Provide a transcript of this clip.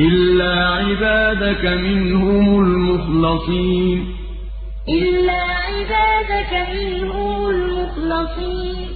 إلا عبادك منهم المخلصين إلا عبادك منهم المخلصين